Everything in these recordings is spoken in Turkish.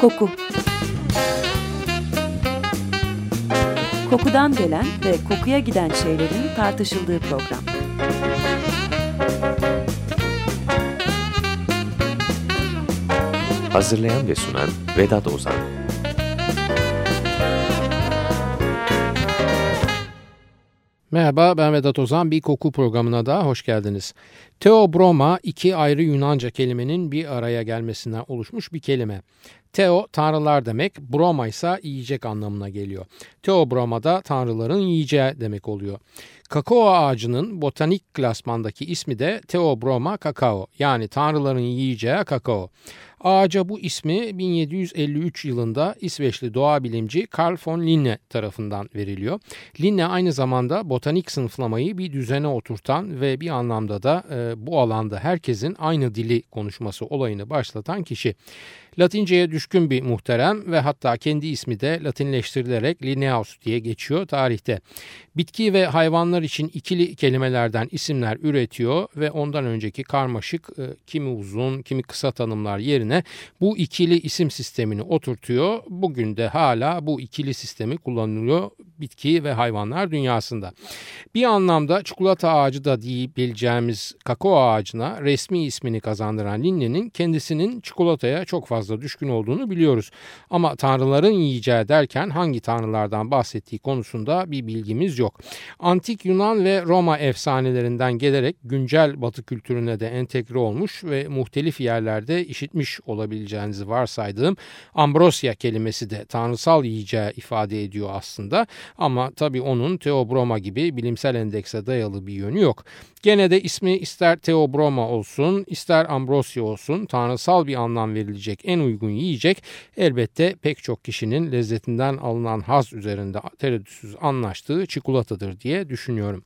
Koku Kokudan gelen ve kokuya giden şeylerin tartışıldığı program. Hazırlayan ve sunan Vedat Ozan Merhaba ben Vedat Ozan bir koku programına da hoş geldiniz. Teobroma iki ayrı Yunanca kelimenin bir araya gelmesinden oluşmuş bir kelime. Teo tanrılar demek, broma ise yiyecek anlamına geliyor. Teobroma da tanrıların yiyeceği demek oluyor. Kakao ağacının botanik klasmandaki ismi de Teobroma kakao yani tanrıların yiyeceği kakao. Ağaca bu ismi 1753 yılında İsveçli doğa bilimci Carl von Linne tarafından veriliyor. Linne aynı zamanda botanik sınıflamayı bir düzene oturtan ve bir anlamda da e, bu alanda herkesin aynı dili konuşması olayını başlatan kişi. Latinceye düşkün bir muhterem ve hatta kendi ismi de Latinleştirilerek Linnaeus diye geçiyor tarihte. Bitki ve hayvanlar için ikili kelimelerden isimler üretiyor ve ondan önceki karmaşık e, kimi uzun kimi kısa tanımlar yerine bu ikili isim sistemini oturtuyor. Bugün de hala bu ikili sistemi kullanılıyor bitki ve hayvanlar dünyasında. Bir anlamda çikolata ağacı da diyebileceğimiz kakao ağacına resmi ismini kazandıran Linne'nin kendisinin çikolataya çok fazla düşkün olduğunu biliyoruz. Ama tanrıların yiyeceği derken hangi tanrılardan bahsettiği konusunda bir bilgimiz yok. Antik Yunan ve Roma efsanelerinden gelerek güncel batı kültürüne de entegre olmuş ve muhtelif yerlerde işitmiş olabileceğinizi varsaydığım Ambrosya kelimesi de tanrısal yiyeceği ifade ediyor aslında. Ama tabii onun Teobroma gibi bilimsel endekse dayalı bir yönü yok. Gene de ismi ister Teobroma olsun ister Ambrosya olsun tanrısal bir anlam verilecek en uygun yiyecek elbette pek çok kişinin lezzetinden alınan haz üzerinde tereddütsüz anlaştığı çikolatadır diye düşünüyorum.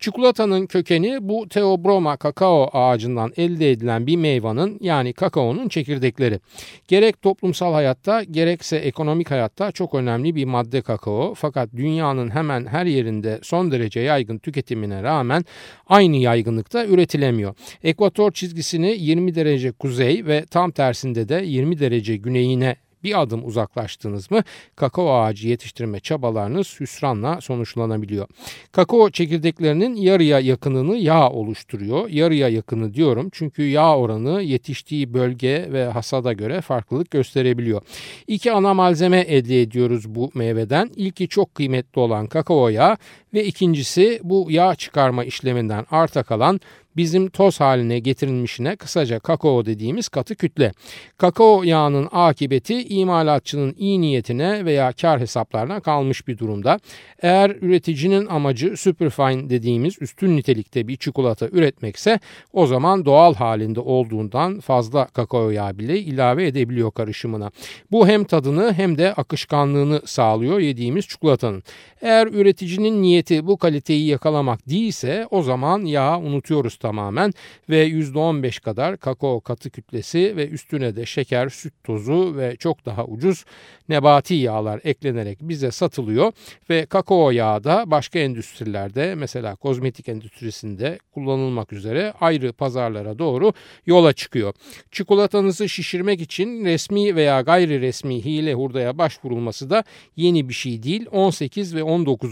Çikolatanın kökeni bu Theobroma kakao ağacından elde edilen bir meyvanın yani kakaonun çekirdekleri. Gerek toplumsal hayatta gerekse ekonomik hayatta çok önemli bir madde kakao fakat dünyanın hemen her yerinde son derece yaygın tüketimine rağmen aynı yaygınlıkta üretilemiyor. Ekvator çizgisini 20 derece kuzey ve tam tersinde de 20 derece güneyine bir adım uzaklaştınız mı kakao ağacı yetiştirme çabalarınız hüsranla sonuçlanabiliyor. Kakao çekirdeklerinin yarıya yakınını yağ oluşturuyor. Yarıya yakını diyorum çünkü yağ oranı yetiştiği bölge ve hasada göre farklılık gösterebiliyor. İki ana malzeme elde ediyoruz bu meyveden. İlki çok kıymetli olan kakao yağı ve ikincisi bu yağ çıkarma işleminden arta kalan bizim toz haline getirilmişine kısaca kakao dediğimiz katı kütle. Kakao yağının akıbeti imalatçının iyi niyetine veya kar hesaplarına kalmış bir durumda. Eğer üreticinin amacı superfine dediğimiz üstün nitelikte bir çikolata üretmekse o zaman doğal halinde olduğundan fazla kakao yağı bile ilave edebiliyor karışımına. Bu hem tadını hem de akışkanlığını sağlıyor yediğimiz çikolatanın. Eğer üreticinin niyeti bu kaliteyi yakalamak değilse o zaman yağı unutuyoruz tamamen ve %15 kadar kakao katı kütlesi ve üstüne de şeker, süt tozu ve çok daha ucuz nebati yağlar eklenerek bize satılıyor ve kakao yağı da başka endüstrilerde mesela kozmetik endüstrisinde kullanılmak üzere ayrı pazarlara doğru yola çıkıyor. Çikolatanızı şişirmek için resmi veya gayri resmi hile hurdaya başvurulması da yeni bir şey değil. 18 ve 19.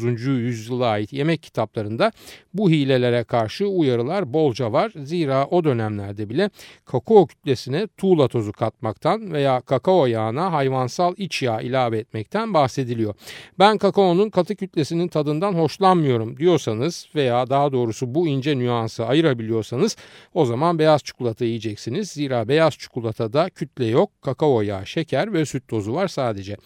yüzyıla ait yemek kitaplarında bu hilelere karşı uyarılar bolca var. Zira o dönemlerde bile kakao kütlesine tuğla tozu katmaktan veya kakao yağına hayvansal iç yağ ilave etmekten bahsediliyor. Ben kakaonun katı kütlesinin tadından hoşlanmıyorum diyorsanız veya daha doğrusu bu ince nüansı ayırabiliyorsanız o zaman beyaz çikolata yiyeceksiniz. Zira beyaz çikolatada kütle yok, kakao yağı, şeker ve süt tozu var sadece.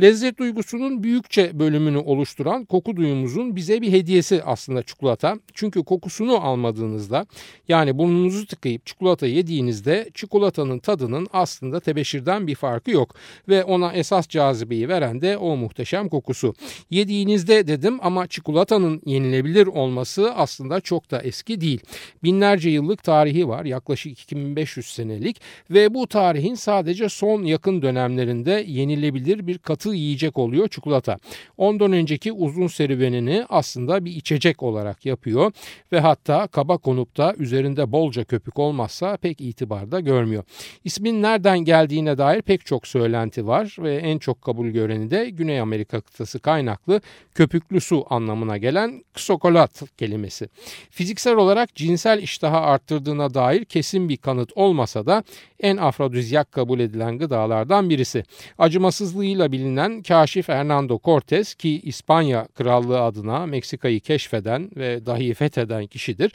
Lezzet duygusunun büyükçe bölümünü oluşturan koku duyumuzun bize bir hediyesi aslında çikolata. Çünkü kokusunu almadığınızda yani burnunuzu tıkayıp çikolata yediğinizde çikolatanın tadının aslında tebeşirden bir farkı yok. Ve ona esas cazibeyi veren de o muhteşem kokusu. Yediğinizde dedim ama çikolatanın yenilebilir olması aslında çok da eski değil. Binlerce yıllık tarihi var yaklaşık 2500 senelik ve bu tarihin sadece son yakın dönemlerinde yenilebilir bir katı yiyecek oluyor çikolata. Ondan önceki uzun serüvenini şekerini aslında bir içecek olarak yapıyor ve hatta kaba konup da üzerinde bolca köpük olmazsa pek itibarda görmüyor. İsmin nereden geldiğine dair pek çok söylenti var ve en çok kabul göreni de Güney Amerika kıtası kaynaklı köpüklü su anlamına gelen ksokolat kelimesi. Fiziksel olarak cinsel iştaha arttırdığına dair kesin bir kanıt olmasa da en afrodizyak kabul edilen gıdalardan birisi. Acımasızlığıyla bilinen kaşif Hernando Cortez ki İspanya Krallığı adına Meksika'yı keşfeden ve dahi fetheden kişidir.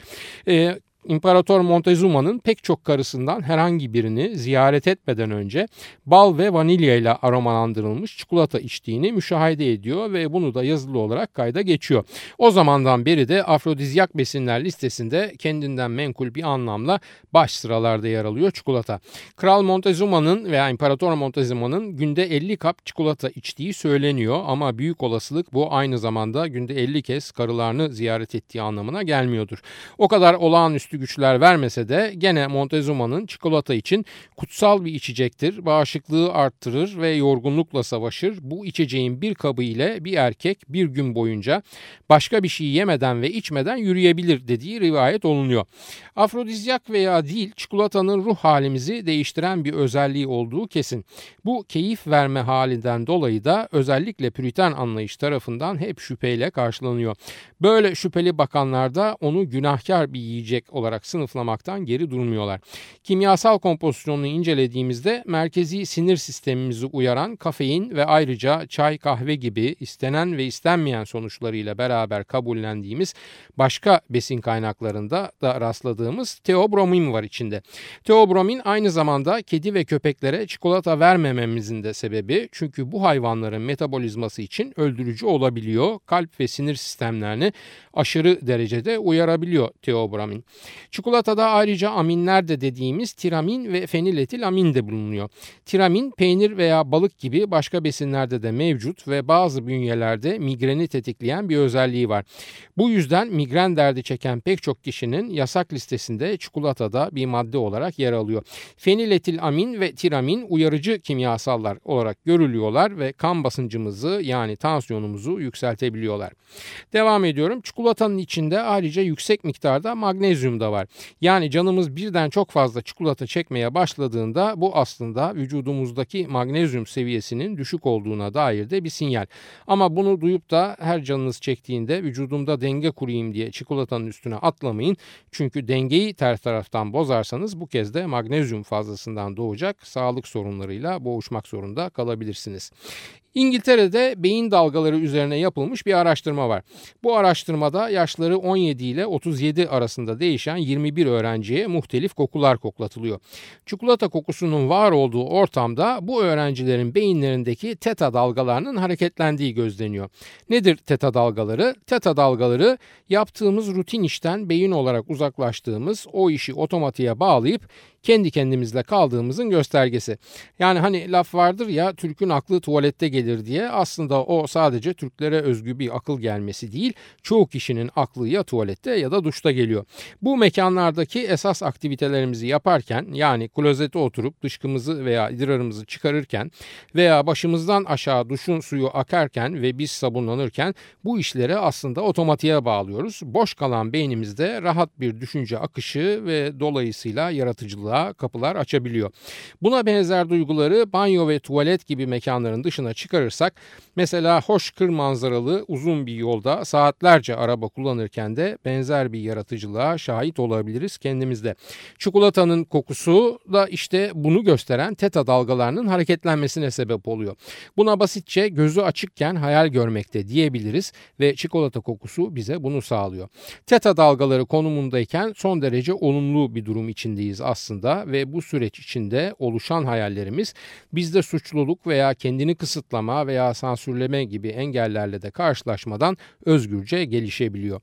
E, İmparator Montezuma'nın pek çok karısından herhangi birini ziyaret etmeden önce bal ve vanilya ile aromalandırılmış çikolata içtiğini müşahede ediyor ve bunu da yazılı olarak kayda geçiyor. O zamandan beri de afrodizyak besinler listesinde kendinden menkul bir anlamla baş sıralarda yer alıyor çikolata. Kral Montezuma'nın veya İmparator Montezuma'nın günde 50 kap çikolata içtiği söyleniyor ama büyük olasılık bu aynı zamanda günde 50 kez karılarını ziyaret ettiği anlamına gelmiyordur. O kadar olağanüstü olağanüstü güçler vermese de gene Montezuma'nın çikolata için kutsal bir içecektir. Bağışıklığı arttırır ve yorgunlukla savaşır. Bu içeceğin bir kabı ile bir erkek bir gün boyunca başka bir şey yemeden ve içmeden yürüyebilir dediği rivayet olunuyor. Afrodizyak veya değil çikolatanın ruh halimizi değiştiren bir özelliği olduğu kesin. Bu keyif verme halinden dolayı da özellikle püriten anlayış tarafından hep şüpheyle karşılanıyor. Böyle şüpheli bakanlar da onu günahkar bir yiyecek olarak sınıflamaktan geri durmuyorlar. Kimyasal kompozisyonunu incelediğimizde merkezi sinir sistemimizi uyaran kafein ve ayrıca çay kahve gibi istenen ve istenmeyen sonuçlarıyla beraber kabullendiğimiz başka besin kaynaklarında da rastladığımız teobromin var içinde. Teobromin aynı zamanda kedi ve köpeklere çikolata vermememizin de sebebi çünkü bu hayvanların metabolizması için öldürücü olabiliyor. Kalp ve sinir sistemlerini aşırı derecede uyarabiliyor teobromin. Çikolatada ayrıca aminler de dediğimiz tiramin ve feniletil amin de bulunuyor. Tiramin peynir veya balık gibi başka besinlerde de mevcut ve bazı bünyelerde migreni tetikleyen bir özelliği var. Bu yüzden migren derdi çeken pek çok kişinin yasak listesinde çikolatada bir madde olarak yer alıyor. Feniletil amin ve tiramin uyarıcı kimyasallar olarak görülüyorlar ve kan basıncımızı yani tansiyonumuzu yükseltebiliyorlar. Devam ediyorum. Çikolatanın içinde ayrıca yüksek miktarda magnezyum da var. Yani canımız birden çok fazla çikolata çekmeye başladığında bu aslında vücudumuzdaki magnezyum seviyesinin düşük olduğuna dair de bir sinyal. Ama bunu duyup da her canınız çektiğinde vücudumda denge kurayım diye çikolatanın üstüne atlamayın. Çünkü dengeyi ters taraftan bozarsanız bu kez de magnezyum fazlasından doğacak sağlık sorunlarıyla boğuşmak zorunda kalabilirsiniz. İngiltere'de beyin dalgaları üzerine yapılmış bir araştırma var. Bu araştırmada yaşları 17 ile 37 arasında değişen 21 öğrenciye muhtelif kokular koklatılıyor. Çikolata kokusunun var olduğu ortamda bu öğrencilerin beyinlerindeki teta dalgalarının hareketlendiği gözleniyor. Nedir teta dalgaları? Teta dalgaları yaptığımız rutin işten beyin olarak uzaklaştığımız o işi otomatiğe bağlayıp kendi kendimizle kaldığımızın göstergesi. Yani hani laf vardır ya Türk'ün aklı tuvalette gelir diye aslında o sadece Türklere özgü bir akıl gelmesi değil çoğu kişinin aklı ya tuvalette ya da duşta geliyor. Bu mekanlardaki esas aktivitelerimizi yaparken yani klozete oturup dışkımızı veya idrarımızı çıkarırken veya başımızdan aşağı duşun suyu akarken ve biz sabunlanırken bu işleri aslında otomatiğe bağlıyoruz. Boş kalan beynimizde rahat bir düşünce akışı ve dolayısıyla yaratıcılığa kapılar açabiliyor. Buna benzer duyguları banyo ve tuvalet gibi mekanların dışına çıkarırsak mesela hoş kır manzaralı uzun bir yolda saatlerce araba kullanırken de benzer bir yaratıcılığa şahit olabiliriz kendimizde. Çikolatanın kokusu da işte bunu gösteren teta dalgalarının hareketlenmesine sebep oluyor. Buna basitçe gözü açıkken hayal görmekte diyebiliriz ve çikolata kokusu bize bunu sağlıyor. Teta dalgaları konumundayken son derece olumlu bir durum içindeyiz aslında ve bu süreç içinde oluşan hayallerimiz bizde suçluluk veya kendini kısıtlama veya sansürleme gibi engellerle de karşılaşmadan özgürce gelişebiliyor.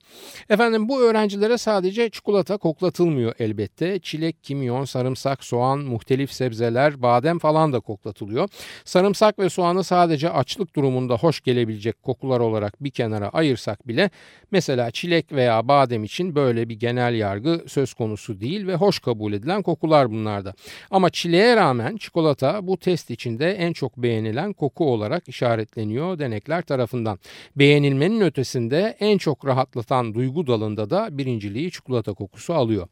Efendim bu öğrencilere sadece çikolata koklatılmıyor elbette. Çilek, kimyon, sarımsak, soğan, muhtelif sebzeler, badem falan da koklatılıyor. Sarımsak ve soğanı sadece açlık durumunda hoş gelebilecek kokular olarak bir kenara ayırsak bile mesela çilek veya badem için böyle bir genel yargı söz konusu değil ve hoş kabul edilen kokular bunlarda. Ama çileğe rağmen çikolata bu test içinde en çok beğenilen koku olarak olarak işaretleniyor denekler tarafından. Beğenilmenin ötesinde en çok rahatlatan duygu dalında da birinciliği çikolata kokusu alıyor.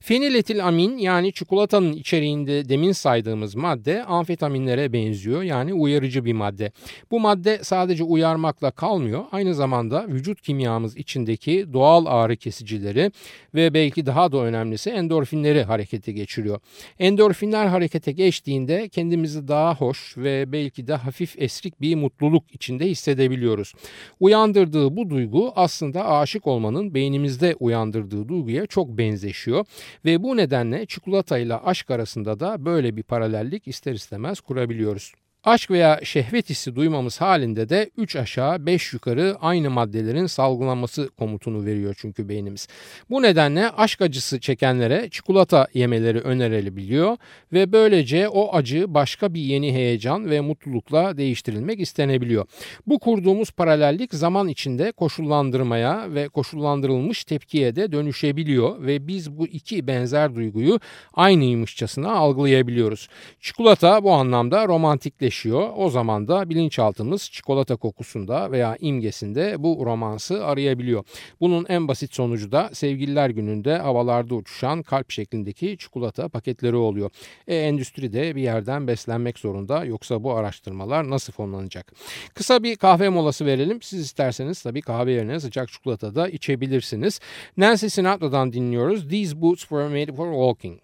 Feniletil amin yani çikolatanın içeriğinde demin saydığımız madde amfetaminlere benziyor yani uyarıcı bir madde. Bu madde sadece uyarmakla kalmıyor aynı zamanda vücut kimyamız içindeki doğal ağrı kesicileri ve belki daha da önemlisi endorfinleri harekete geçiriyor. Endorfinler harekete geçtiğinde kendimizi daha hoş ve belki de hafif esrik bir mutluluk içinde hissedebiliyoruz. Uyandırdığı bu duygu aslında aşık olmanın beynimizde uyandırdığı duyguya çok benzeşiyor ve bu nedenle çikolata ile aşk arasında da böyle bir paralellik ister istemez kurabiliyoruz. Aşk veya şehvet hissi duymamız halinde de 3 aşağı 5 yukarı aynı maddelerin salgılanması komutunu veriyor çünkü beynimiz. Bu nedenle aşk acısı çekenlere çikolata yemeleri önerilebiliyor ve böylece o acı başka bir yeni heyecan ve mutlulukla değiştirilmek istenebiliyor. Bu kurduğumuz paralellik zaman içinde koşullandırmaya ve koşullandırılmış tepkiye de dönüşebiliyor ve biz bu iki benzer duyguyu aynıymışçasına algılayabiliyoruz. Çikolata bu anlamda romantikleşiyor değişiyor. O zaman da bilinçaltımız çikolata kokusunda veya imgesinde bu romansı arayabiliyor. Bunun en basit sonucu da sevgililer gününde havalarda uçuşan kalp şeklindeki çikolata paketleri oluyor. E, endüstri de bir yerden beslenmek zorunda yoksa bu araştırmalar nasıl fonlanacak? Kısa bir kahve molası verelim. Siz isterseniz tabii kahve yerine sıcak çikolata da içebilirsiniz. Nancy Sinatra'dan dinliyoruz. These boots were made for walking.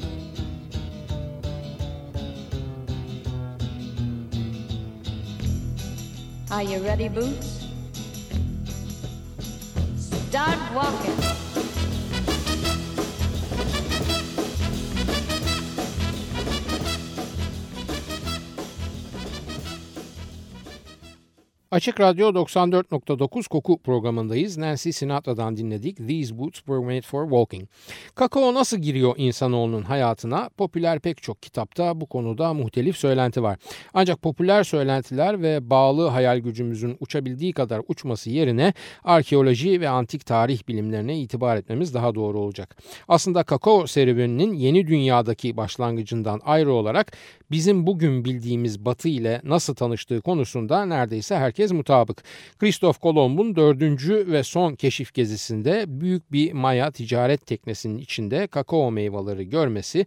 Are you ready, Boots? Start walking. Açık Radyo 94.9 Koku programındayız. Nancy Sinatra'dan dinledik. These boots were made for walking. Kakao nasıl giriyor insanoğlunun hayatına? Popüler pek çok kitapta bu konuda muhtelif söylenti var. Ancak popüler söylentiler ve bağlı hayal gücümüzün uçabildiği kadar uçması yerine arkeoloji ve antik tarih bilimlerine itibar etmemiz daha doğru olacak. Aslında kakao serüveninin yeni dünyadaki başlangıcından ayrı olarak bizim bugün bildiğimiz batı ile nasıl tanıştığı konusunda neredeyse herkes herkes mutabık. Kristof Kolomb'un dördüncü ve son keşif gezisinde büyük bir Maya ticaret teknesinin içinde kakao meyveleri görmesi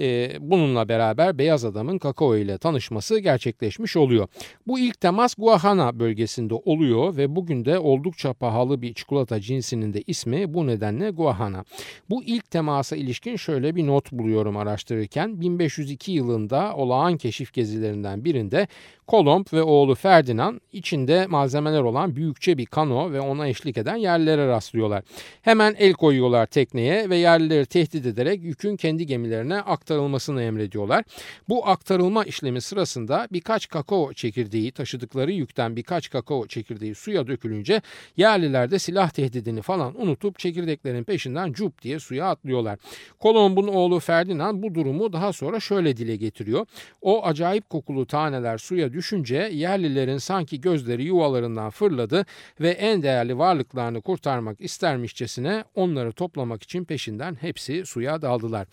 e, bununla beraber beyaz adamın kakao ile tanışması gerçekleşmiş oluyor. Bu ilk temas Guajana bölgesinde oluyor ve bugün de oldukça pahalı bir çikolata cinsinin de ismi bu nedenle Guajana. Bu ilk temasa ilişkin şöyle bir not buluyorum araştırırken 1502 yılında olağan keşif gezilerinden birinde Kolomb ve oğlu Ferdinand içinde malzemeler olan büyükçe bir kano ve ona eşlik eden yerlilere rastlıyorlar. Hemen el koyuyorlar tekneye ve yerlileri tehdit ederek yükün kendi gemilerine aktarılmasını emrediyorlar. Bu aktarılma işlemi sırasında birkaç kakao çekirdeği taşıdıkları yükten birkaç kakao çekirdeği suya dökülünce yerliler de silah tehdidini falan unutup çekirdeklerin peşinden cup diye suya atlıyorlar. Kolomb'un oğlu Ferdinand bu durumu daha sonra şöyle dile getiriyor. O acayip kokulu taneler suya düşünce yerlilerin sanki gözleri yuvalarından fırladı ve en değerli varlıklarını kurtarmak istermişçesine onları toplamak için peşinden hepsi suya daldılar.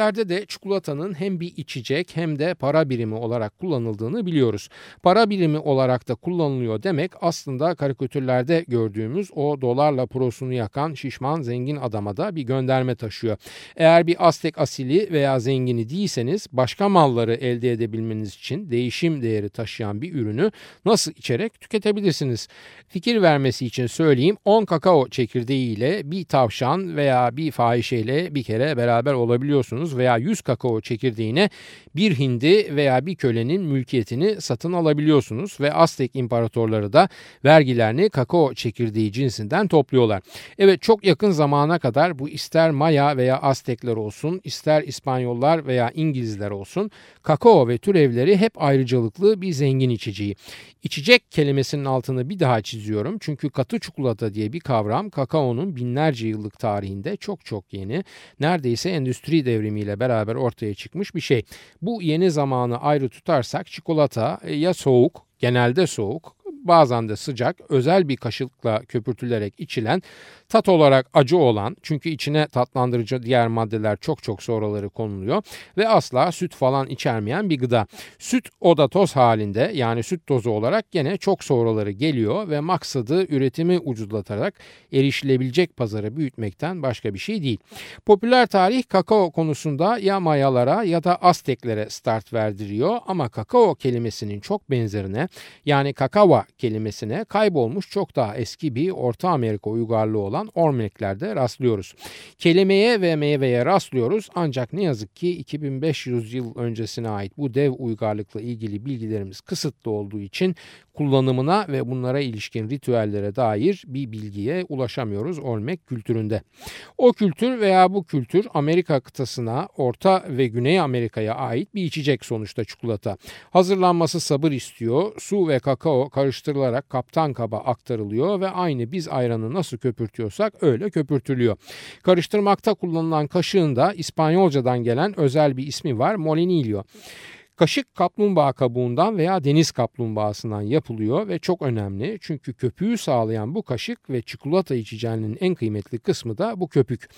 Azteklerde de çikolatanın hem bir içecek hem de para birimi olarak kullanıldığını biliyoruz. Para birimi olarak da kullanılıyor demek aslında karikatürlerde gördüğümüz o dolarla prosunu yakan şişman zengin adama da bir gönderme taşıyor. Eğer bir Aztek asili veya zengini değilseniz başka malları elde edebilmeniz için değişim değeri taşıyan bir ürünü nasıl içerek tüketebilirsiniz? Fikir vermesi için söyleyeyim 10 kakao çekirdeği ile bir tavşan veya bir fahişeyle bir kere beraber olabiliyorsunuz veya 100 kakao çekirdeğine bir hindi veya bir kölenin mülkiyetini satın alabiliyorsunuz ve Aztek imparatorları da vergilerini kakao çekirdeği cinsinden topluyorlar. Evet çok yakın zamana kadar bu ister Maya veya Aztekler olsun ister İspanyollar veya İngilizler olsun kakao ve türevleri hep ayrıcalık sağlıklı bir zengin içeceği. İçecek kelimesinin altını bir daha çiziyorum çünkü katı çikolata diye bir kavram kakaonun binlerce yıllık tarihinde çok çok yeni, neredeyse endüstri devrimiyle beraber ortaya çıkmış bir şey. Bu yeni zamanı ayrı tutarsak çikolata e, ya soğuk, genelde soğuk, bazen de sıcak, özel bir kaşıkla köpürtülerek içilen Tat olarak acı olan çünkü içine tatlandırıcı diğer maddeler çok çok sonraları konuluyor ve asla süt falan içermeyen bir gıda. Süt oda toz halinde yani süt tozu olarak gene çok sonraları geliyor ve maksadı üretimi ucuzlatarak erişilebilecek pazarı büyütmekten başka bir şey değil. Popüler tarih kakao konusunda ya Mayalara ya da Azteklere start verdiriyor ama kakao kelimesinin çok benzerine yani kakava kelimesine kaybolmuş çok daha eski bir Orta Amerika uygarlığı olan olan ormeklerde rastlıyoruz. Kelimeye ve meyveye rastlıyoruz ancak ne yazık ki 2500 yıl öncesine ait bu dev uygarlıkla ilgili bilgilerimiz kısıtlı olduğu için kullanımına ve bunlara ilişkin ritüellere dair bir bilgiye ulaşamıyoruz Olmek kültüründe. O kültür veya bu kültür Amerika kıtasına, Orta ve Güney Amerika'ya ait bir içecek sonuçta çikolata. Hazırlanması sabır istiyor. Su ve kakao karıştırılarak kaptan kaba aktarılıyor ve aynı biz ayranı nasıl köpürtüyorsak öyle köpürtülüyor. Karıştırmakta kullanılan kaşığın da İspanyolcadan gelen özel bir ismi var molinillo. Kaşık kaplumbağa kabuğundan veya deniz kaplumbağasından yapılıyor ve çok önemli çünkü köpüğü sağlayan bu kaşık ve çikolata içeceğinin en kıymetli kısmı da bu köpük.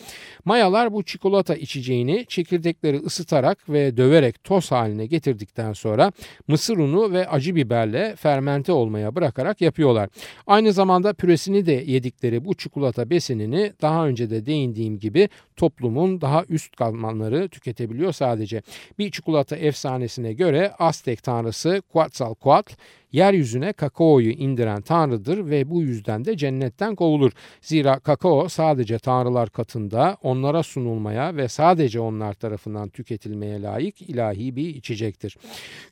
Mayalar bu çikolata içeceğini çekirdekleri ısıtarak ve döverek toz haline getirdikten sonra mısır unu ve acı biberle fermente olmaya bırakarak yapıyorlar. Aynı zamanda püresini de yedikleri bu çikolata besinini daha önce de değindiğim gibi toplumun daha üst katmanları tüketebiliyor sadece. Bir çikolata efsanesine göre Aztek tanrısı Quetzalcoatl yeryüzüne kakaoyu indiren tanrıdır ve bu yüzden de cennetten kovulur. Zira kakao sadece tanrılar katında onlara sunulmaya ve sadece onlar tarafından tüketilmeye layık ilahi bir içecektir.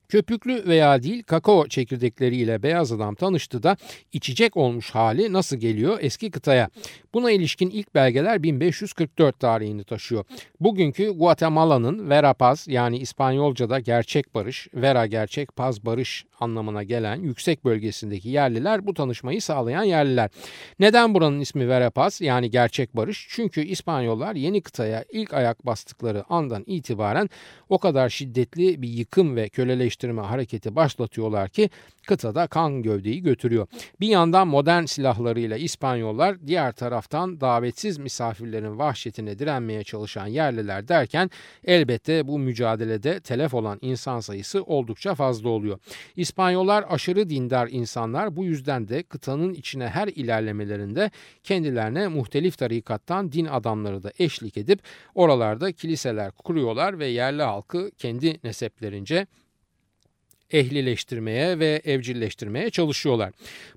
Köpüklü veya değil kakao çekirdekleriyle beyaz adam tanıştı da içecek olmuş hali nasıl geliyor eski kıtaya? Buna ilişkin ilk belgeler 1544 tarihini taşıyor. Bugünkü Guatemala'nın Vera Paz yani İspanyolca'da gerçek barış, Vera gerçek, Paz barış anlamına gelen yüksek bölgesindeki yerliler bu tanışmayı sağlayan yerliler. Neden buranın ismi Verapaz yani gerçek barış? Çünkü İspanyollar yeni kıtaya ilk ayak bastıkları andan itibaren o kadar şiddetli bir yıkım ve köleleştirme hareketi başlatıyorlar ki kıtada kan gövdeyi götürüyor. Bir yandan modern silahlarıyla İspanyollar diğer taraftan davetsiz misafirlerin vahşetine direnmeye çalışan yerliler derken elbette bu mücadelede telef olan insan sayısı oldukça fazla oluyor. İspanyollar aşırı dindar insanlar bu yüzden de kıtanın içine her ilerlemelerinde kendilerine muhtelif tarikattan din adamları da eşlik edip oralarda kiliseler kuruyorlar ve yerli halkı kendi neseplerince ehlileştirmeye ve evcilleştirmeye çalışıyorlar.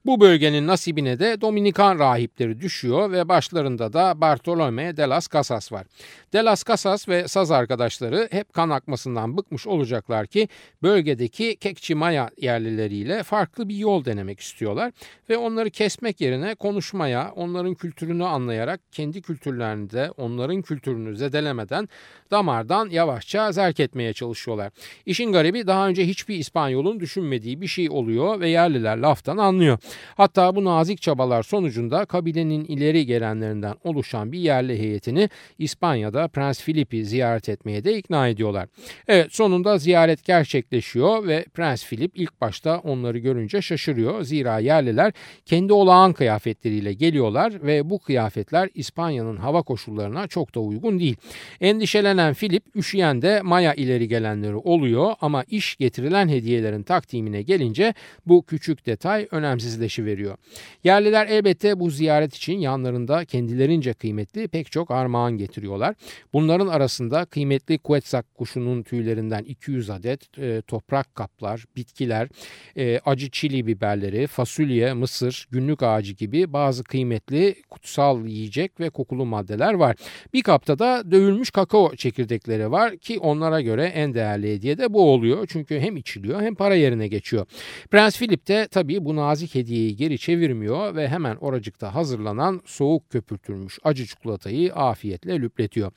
Bu bölgenin nasibine de Dominikan rahipleri düşüyor ve başlarında da Bartolome de las Casas var. De las Casas ve saz arkadaşları hep kan akmasından bıkmış olacaklar ki bölgedeki Kekçimaya yerlileriyle farklı bir yol denemek istiyorlar ve onları kesmek yerine konuşmaya, onların kültürünü anlayarak kendi kültürlerini de onların kültürünü zedelemeden damardan yavaşça zerk etmeye çalışıyorlar. İşin garibi daha önce hiçbir İspanyol İspanyol'un düşünmediği bir şey oluyor ve yerliler laftan anlıyor. Hatta bu nazik çabalar sonucunda kabilenin ileri gelenlerinden oluşan bir yerli heyetini İspanya'da Prens Filip'i ziyaret etmeye de ikna ediyorlar. Evet sonunda ziyaret gerçekleşiyor ve Prens Filip ilk başta onları görünce şaşırıyor. Zira yerliler kendi olağan kıyafetleriyle geliyorlar ve bu kıyafetler İspanya'nın hava koşullarına çok da uygun değil. Endişelenen Filip üşüyen de Maya ileri gelenleri oluyor ama iş getirilen hediye hediyelerin takdimine gelince bu küçük detay önemsizleşiveriyor. Yerliler elbette bu ziyaret için yanlarında kendilerince kıymetli pek çok armağan getiriyorlar. Bunların arasında kıymetli Quetzak kuşunun tüylerinden 200 adet e, toprak kaplar, bitkiler, e, acı çili biberleri, fasulye, mısır, günlük ağacı gibi bazı kıymetli kutsal yiyecek ve kokulu maddeler var. Bir kapta da dövülmüş kakao çekirdekleri var ki onlara göre en değerli hediye de bu oluyor. Çünkü hem içiliyor hem para yerine geçiyor. Prens Philip de tabii bu nazik hediyeyi geri çevirmiyor ve hemen oracıkta hazırlanan soğuk köpürtülmüş acı çikolatayı afiyetle lüpletiyor.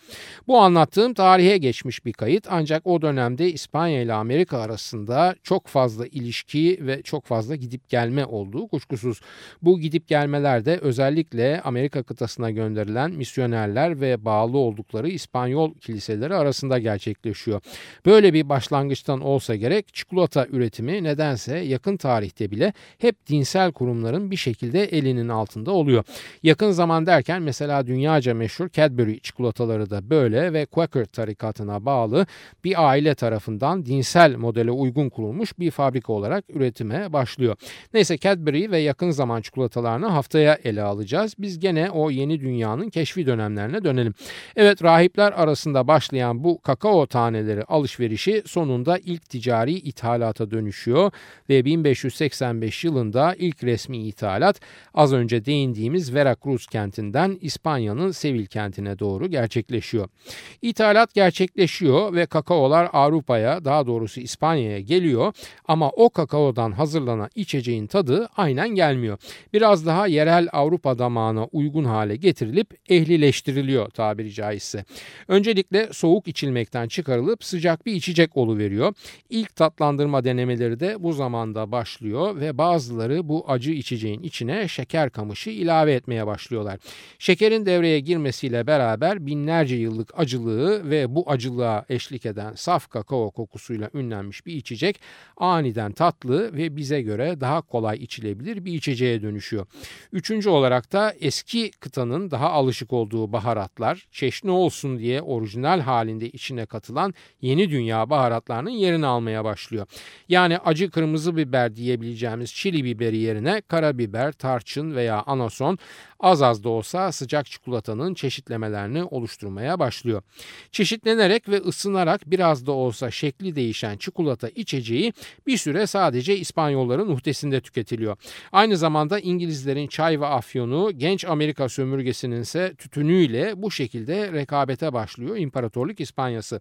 Bu anlattığım tarihe geçmiş bir kayıt ancak o dönemde İspanya ile Amerika arasında çok fazla ilişki ve çok fazla gidip gelme olduğu kuşkusuz. Bu gidip gelmeler de özellikle Amerika kıtasına gönderilen misyonerler ve bağlı oldukları İspanyol kiliseleri arasında gerçekleşiyor. Böyle bir başlangıçtan olsa gerek çikolata çikolata üretimi nedense yakın tarihte bile hep dinsel kurumların bir şekilde elinin altında oluyor. Yakın zaman derken mesela dünyaca meşhur Cadbury çikolataları da böyle ve Quaker tarikatına bağlı bir aile tarafından dinsel modele uygun kurulmuş bir fabrika olarak üretime başlıyor. Neyse Cadbury ve yakın zaman çikolatalarını haftaya ele alacağız. Biz gene o yeni dünyanın keşfi dönemlerine dönelim. Evet rahipler arasında başlayan bu kakao taneleri alışverişi sonunda ilk ticari ithalat ithalata dönüşüyor ve 1585 yılında ilk resmi ithalat az önce değindiğimiz Veracruz kentinden İspanya'nın Sevil kentine doğru gerçekleşiyor. İthalat gerçekleşiyor ve kakaolar Avrupa'ya daha doğrusu İspanya'ya geliyor ama o kakaodan hazırlanan içeceğin tadı aynen gelmiyor. Biraz daha yerel Avrupa damağına uygun hale getirilip ehlileştiriliyor tabiri caizse. Öncelikle soğuk içilmekten çıkarılıp sıcak bir içecek oluveriyor. İlk tatlandırma aroma denemeleri de bu zamanda başlıyor ve bazıları bu acı içeceğin içine şeker kamışı ilave etmeye başlıyorlar. Şekerin devreye girmesiyle beraber binlerce yıllık acılığı ve bu acılığa eşlik eden saf kakao kokusuyla ünlenmiş bir içecek aniden tatlı ve bize göre daha kolay içilebilir bir içeceğe dönüşüyor. Üçüncü olarak da eski kıtanın daha alışık olduğu baharatlar çeşni olsun diye orijinal halinde içine katılan yeni dünya baharatlarının yerini almaya başlıyor. Yani acı kırmızı biber diyebileceğimiz çili biberi yerine karabiber, tarçın veya anason az az da olsa sıcak çikolatanın çeşitlemelerini oluşturmaya başlıyor. Çeşitlenerek ve ısınarak biraz da olsa şekli değişen çikolata içeceği bir süre sadece İspanyolların uhdesinde tüketiliyor. Aynı zamanda İngilizlerin çay ve afyonu genç Amerika sömürgesinin ise tütünüyle bu şekilde rekabete başlıyor İmparatorluk İspanyası.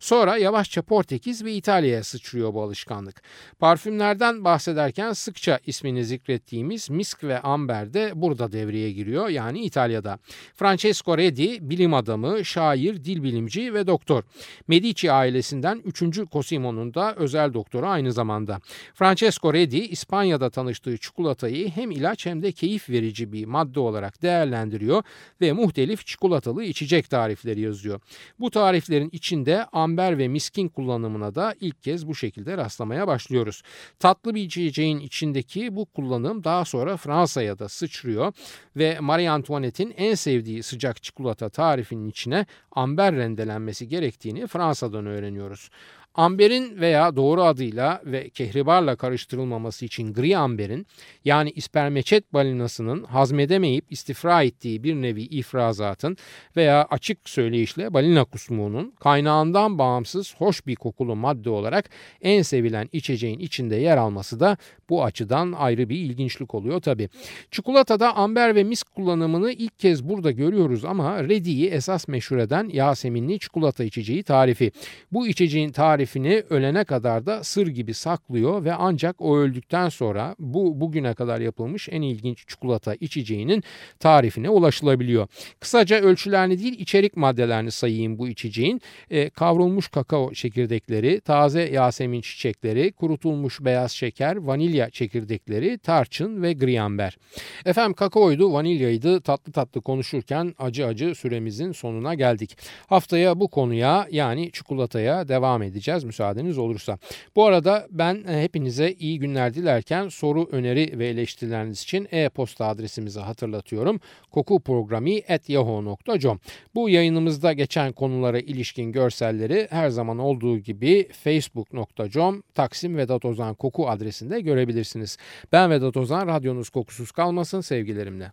Sonra yavaşça Portekiz ve İtalya'ya sıçrıyor bu alışkanlık. Parfümlerden bahsederken sıkça ismini zikrettiğimiz misk ve amber de burada devreye giriyor yani İtalya'da. Francesco Redi bilim adamı, şair, dil bilimci ve doktor. Medici ailesinden 3. Cosimo'nun da özel doktoru aynı zamanda. Francesco Redi İspanya'da tanıştığı çikolatayı hem ilaç hem de keyif verici bir madde olarak değerlendiriyor ve muhtelif çikolatalı içecek tarifleri yazıyor. Bu tariflerin içinde amber ve miskin kullanımına da ilk kez bu şekilde rastlamaya başlıyoruz. Tatlı bir içeceğin içindeki bu kullanım daha sonra Fransa'ya da sıçrıyor ve ve Marie Antoinette'in en sevdiği sıcak çikolata tarifinin içine amber rendelenmesi gerektiğini Fransa'dan öğreniyoruz. Amberin veya doğru adıyla ve kehribarla karıştırılmaması için gri amberin yani ispermeçet balinasının hazmedemeyip istifra ettiği bir nevi ifrazatın veya açık söyleyişle balina kusmuğunun kaynağından bağımsız hoş bir kokulu madde olarak en sevilen içeceğin içinde yer alması da bu açıdan ayrı bir ilginçlik oluyor tabi. Çikolatada amber ve misk kullanımını ilk kez burada görüyoruz ama Redi'yi esas meşhur eden Yaseminli çikolata içeceği tarifi. Bu içeceğin tarifini ölene kadar da sır gibi saklıyor ve ancak o öldükten sonra bu bugüne kadar yapılmış en ilginç çikolata içeceğinin tarifine ulaşılabiliyor. Kısaca ölçülerini değil içerik maddelerini sayayım bu içeceğin. E, kavrulmuş kakao çekirdekleri, taze yasemin çiçekleri, kurutulmuş beyaz şeker, vanilya çekirdekleri, tarçın ve griamber. Efendim kakaoydu, vanilyaydı tatlı tatlı konuşurken acı acı süremizin sonuna geldik. Haftaya bu konuya yani çikolataya devam edeceğiz müsaadeniz olursa. Bu arada ben e, hepinize iyi günler dilerken soru, öneri ve eleştirileriniz için e-posta adresimizi hatırlatıyorum. kokuprogrami.yahoo.com Bu yayınımızda geçen konulara ilişkin görselleri her zaman olduğu gibi facebook.com Taksim Vedat Ozan Koku adresinde görebilirsiniz. Ben Vedat Ozan, radyonuz kokusuz kalmasın sevgilerimle.